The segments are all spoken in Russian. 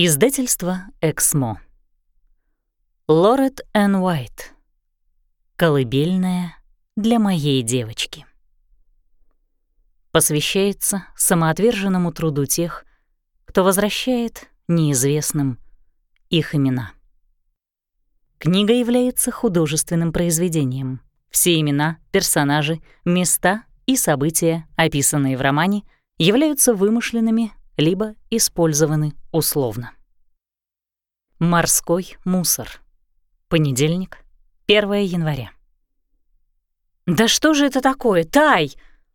Издательство «Эксмо». Лорет Н. Уайт. «Колыбельная для моей девочки». Посвящается самоотверженному труду тех, кто возвращает неизвестным их имена. Книга является художественным произведением. Все имена, персонажи, места и события, описанные в романе, являются вымышленными либо использованы условно. Морской мусор. Понедельник, 1 января. «Да что же это такое, Тай?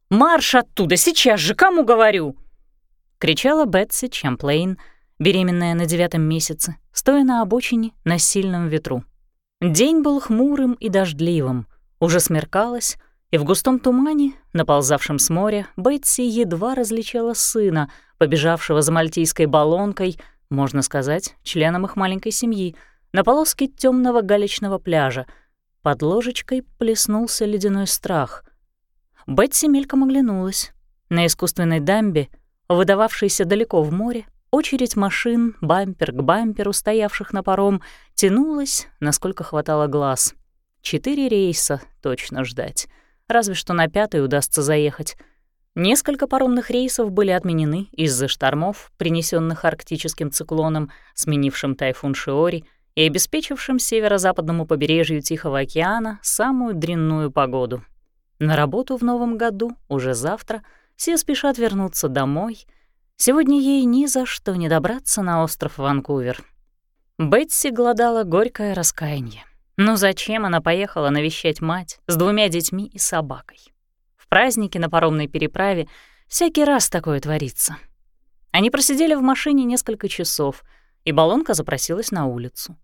Марш оттуда, сейчас же, кому говорю!» — кричала Бетси Чамплейн, беременная на девятом месяце, стоя на обочине на сильном ветру. День был хмурым и дождливым, уже смеркалось, и в густом тумане, наползавшем с моря, Бетси едва различала сына, побежавшего за мальтийской баллонкой, можно сказать, членом их маленькой семьи, на полоске темного галечного пляжа. Под ложечкой плеснулся ледяной страх. Бетси мельком оглянулась. На искусственной дамбе, выдававшейся далеко в море, очередь машин, бампер к бамперу, стоявших на паром, тянулась, насколько хватало глаз. Четыре рейса точно ждать. Разве что на пятый удастся заехать — Несколько паромных рейсов были отменены из-за штормов, принесенных арктическим циклоном, сменившим тайфун Шиори и обеспечившим северо-западному побережью Тихого океана самую дрянную погоду. На работу в новом году, уже завтра, все спешат вернуться домой. Сегодня ей ни за что не добраться на остров Ванкувер. Бетси гладала горькое раскаяние. Ну зачем она поехала навещать мать с двумя детьми и собакой? праздники на паромной переправе всякий раз такое творится. Они просидели в машине несколько часов, и баллонка запросилась на улицу.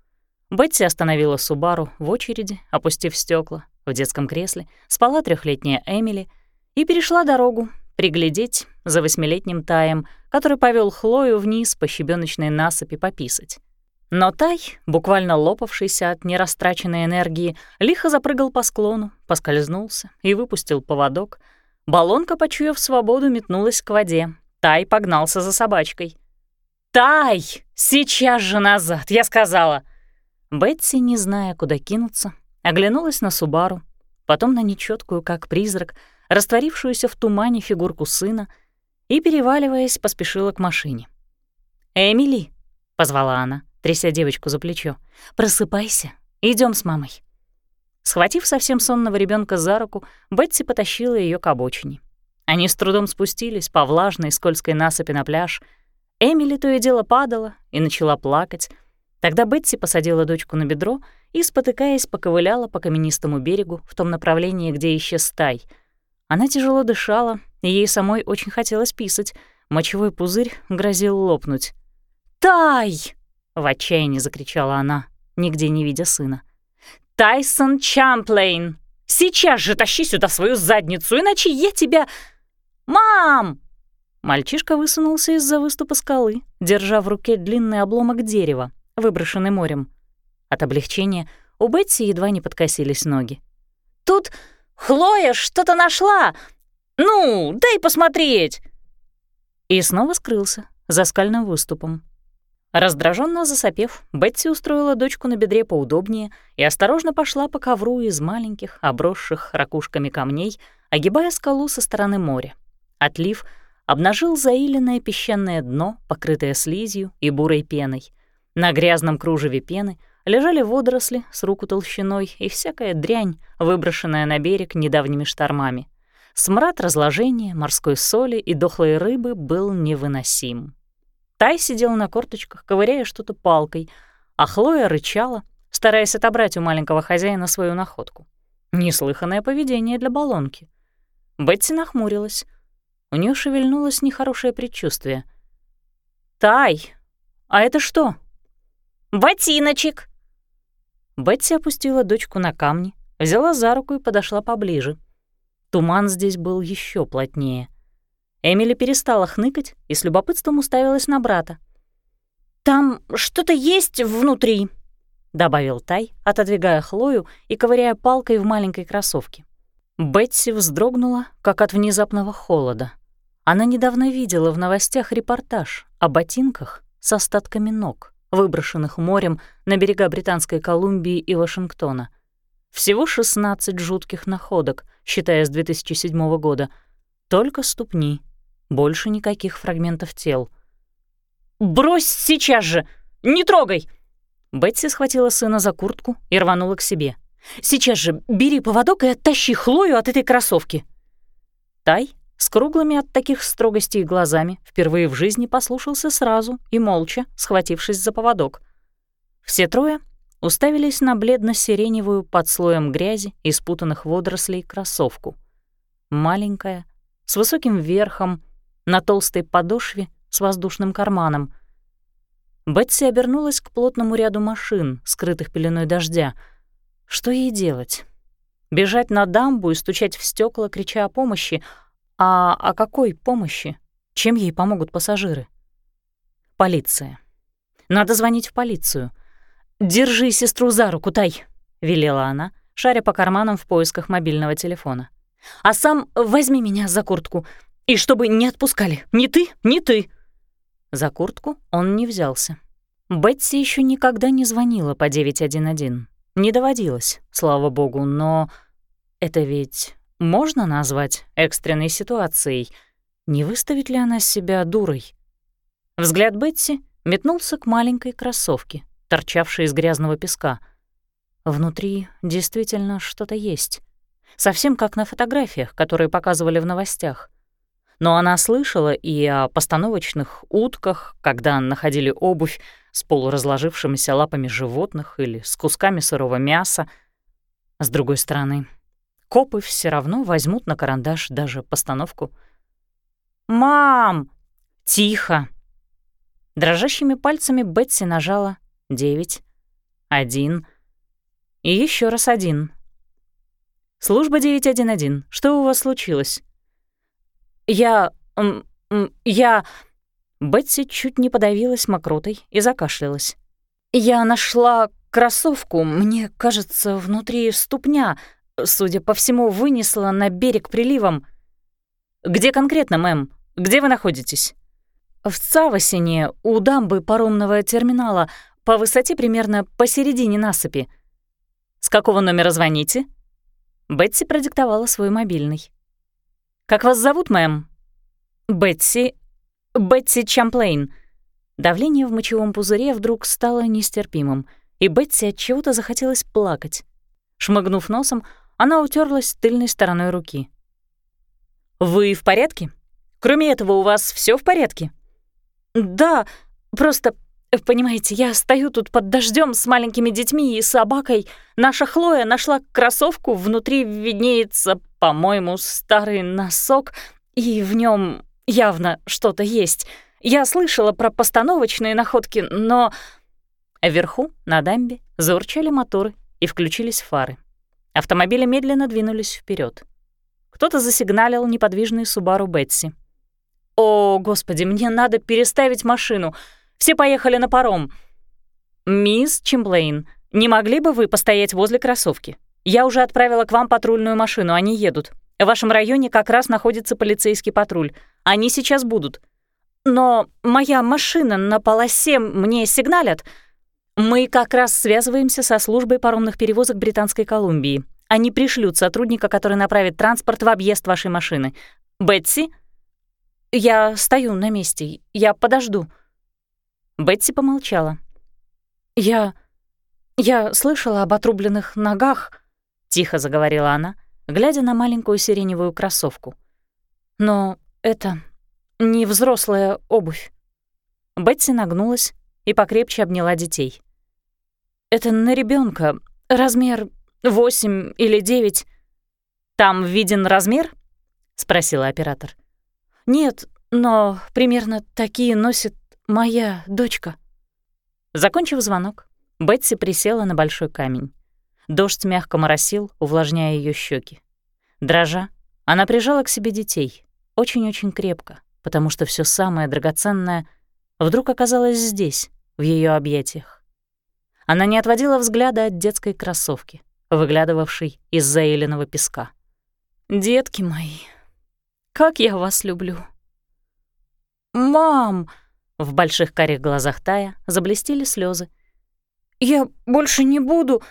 Бетти остановила Субару в очереди, опустив стекла. В детском кресле спала трехлетняя Эмили и перешла дорогу приглядеть за восьмилетним Таем, который повел Хлою вниз по щебеночной насыпи пописать. Но Тай, буквально лопавшийся от нерастраченной энергии, лихо запрыгал по склону, поскользнулся и выпустил поводок. Баллонка, почуяв свободу, метнулась к воде. Тай погнался за собачкой. «Тай! Сейчас же назад! Я сказала!» Бетси, не зная, куда кинуться, оглянулась на Субару, потом на нечеткую, как призрак, растворившуюся в тумане фигурку сына и, переваливаясь, поспешила к машине. «Эмили!» — позвала она тряся девочку за плечо. «Просыпайся, идем с мамой». Схватив совсем сонного ребенка за руку, Бетси потащила ее к обочине. Они с трудом спустились по влажной скользкой насыпи на пляж. Эмили то и дело падала и начала плакать. Тогда Бетси посадила дочку на бедро и, спотыкаясь, поковыляла по каменистому берегу в том направлении, где исчез стай. Она тяжело дышала, и ей самой очень хотелось писать. Мочевой пузырь грозил лопнуть. «Тай!» В отчаянии закричала она, нигде не видя сына. «Тайсон Чамплейн! Сейчас же тащи сюда свою задницу, иначе я тебя... Мам!» Мальчишка высунулся из-за выступа скалы, держа в руке длинный обломок дерева, выброшенный морем. От облегчения у Бетси едва не подкосились ноги. «Тут Хлоя что-то нашла! Ну, дай посмотреть!» И снова скрылся за скальным выступом, Раздраженно засопев, Бетси устроила дочку на бедре поудобнее и осторожно пошла по ковру из маленьких, обросших ракушками камней, огибая скалу со стороны моря. Отлив обнажил заиленное песчаное дно, покрытое слизью и бурой пеной. На грязном кружеве пены лежали водоросли с руку толщиной и всякая дрянь, выброшенная на берег недавними штормами. Смрад разложения, морской соли и дохлой рыбы был невыносим. Тай сидел на корточках, ковыряя что-то палкой, а Хлоя рычала, стараясь отобрать у маленького хозяина свою находку. Неслыханное поведение для баллонки. Бетси нахмурилась. У нее шевельнулось нехорошее предчувствие. «Тай, а это что?» «Ботиночек!» Бетси опустила дочку на камни, взяла за руку и подошла поближе. Туман здесь был еще плотнее — Эмили перестала хныкать и с любопытством уставилась на брата. «Там что-то есть внутри», — добавил Тай, отодвигая Хлою и ковыряя палкой в маленькой кроссовке. Бетси вздрогнула, как от внезапного холода. Она недавно видела в новостях репортаж о ботинках, с остатками ног, выброшенных морем на берега Британской Колумбии и Вашингтона. Всего 16 жутких находок, считая с 2007 года. Только ступни, больше никаких фрагментов тел. «Брось сейчас же! Не трогай!» Бетси схватила сына за куртку и рванула к себе. «Сейчас же бери поводок и оттащи Хлою от этой кроссовки!» Тай с круглыми от таких строгостей глазами впервые в жизни послушался сразу и молча, схватившись за поводок. Все трое уставились на бледно-сиреневую под слоем грязи и спутанных водорослей кроссовку. Маленькая, с высоким верхом, на толстой подошве с воздушным карманом. Бетси обернулась к плотному ряду машин, скрытых пеленой дождя. Что ей делать? Бежать на дамбу и стучать в стекла, крича о помощи? А о какой помощи? Чем ей помогут пассажиры? Полиция. Надо звонить в полицию. «Держи сестру за руку, Тай», — велела она, шаря по карманам в поисках мобильного телефона. «А сам возьми меня за куртку, и чтобы не отпускали. Ни ты, ни ты». За куртку он не взялся. Бетси еще никогда не звонила по 911. Не доводилось, слава богу, но это ведь можно назвать экстренной ситуацией. Не выставит ли она себя дурой? Взгляд Бетси метнулся к маленькой кроссовке, торчавшей из грязного песка. Внутри действительно что-то есть. Совсем как на фотографиях, которые показывали в новостях но она слышала и о постановочных утках, когда находили обувь с полуразложившимися лапами животных или с кусками сырого мяса. С другой стороны, копы все равно возьмут на карандаш даже постановку. «Мам!» «Тихо!» Дрожащими пальцами Бетси нажала «девять», «один» и еще раз «один». «Служба 911, что у вас случилось?» «Я... я...» Бетси чуть не подавилась мокротой и закашлялась. «Я нашла кроссовку, мне кажется, внутри ступня, судя по всему, вынесла на берег приливом». «Где конкретно, мэм? Где вы находитесь?» «В Цавосине, у дамбы паромного терминала, по высоте примерно посередине насыпи». «С какого номера звоните?» Бетси продиктовала свой мобильный. «Как вас зовут, мэм?» «Бетси... Бетси Чамплейн». Давление в мочевом пузыре вдруг стало нестерпимым, и Бетси от чего-то захотелось плакать. Шмыгнув носом, она утерлась тыльной стороной руки. «Вы в порядке? Кроме этого, у вас все в порядке?» «Да, просто, понимаете, я стою тут под дождем с маленькими детьми и собакой. Наша Хлоя нашла кроссовку, внутри виднеется по-моему, старый носок, и в нем явно что-то есть. Я слышала про постановочные находки, но... Вверху, на дамбе, заурчали моторы и включились фары. Автомобили медленно двинулись вперед. Кто-то засигналил неподвижный Субару Бетси. «О, господи, мне надо переставить машину. Все поехали на паром. Мисс Чемплейн, не могли бы вы постоять возле кроссовки? Я уже отправила к вам патрульную машину, они едут. В вашем районе как раз находится полицейский патруль. Они сейчас будут. Но моя машина на полосе мне сигналят. Мы как раз связываемся со службой паромных перевозок Британской Колумбии. Они пришлют сотрудника, который направит транспорт в объезд вашей машины. Бетси? Я стою на месте. Я подожду. Бетси помолчала. Я... Я слышала об отрубленных ногах, — тихо заговорила она, глядя на маленькую сиреневую кроссовку. «Но это не взрослая обувь». Бетси нагнулась и покрепче обняла детей. «Это на ребенка, размер восемь или девять. Там виден размер?» — спросила оператор. «Нет, но примерно такие носит моя дочка». Закончив звонок, Бетси присела на большой камень. Дождь мягко моросил, увлажняя ее щеки. Дрожа, она прижала к себе детей, очень-очень крепко, потому что все самое драгоценное вдруг оказалось здесь, в ее объятиях. Она не отводила взгляда от детской кроссовки, выглядывавшей из заиленного песка. «Детки мои, как я вас люблю!» «Мам!» В больших карих глазах Тая заблестели слезы. «Я больше не буду.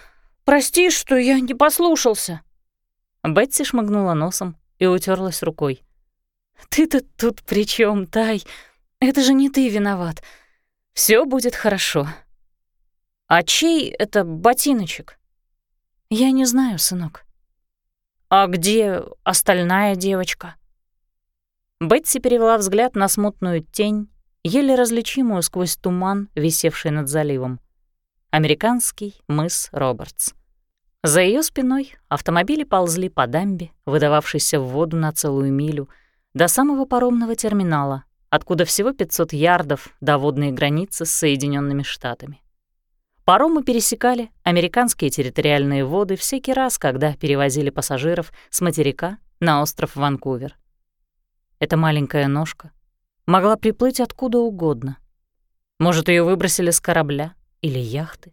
Прости, что я не послушался». Бетси шмыгнула носом и утерлась рукой. «Ты-то тут при чем, Тай? Это же не ты виноват. Все будет хорошо». «А чей это ботиночек?» «Я не знаю, сынок». «А где остальная девочка?» Бетси перевела взгляд на смутную тень, еле различимую сквозь туман, висевший над заливом. Американский мыс Робертс. За ее спиной автомобили ползли по дамбе, выдававшейся в воду на целую милю, до самого паромного терминала, откуда всего 500 ярдов до водной границы с Соединенными Штатами. Паромы пересекали американские территориальные воды всякий раз, когда перевозили пассажиров с материка на остров Ванкувер. Эта маленькая ножка могла приплыть откуда угодно. Может, ее выбросили с корабля или яхты?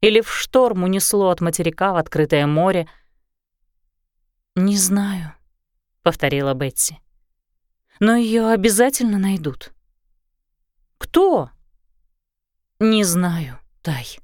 Или в шторм унесло от материка в открытое море? «Не знаю», — повторила Бетси. «Но ее обязательно найдут». «Кто?» «Не знаю». Тай.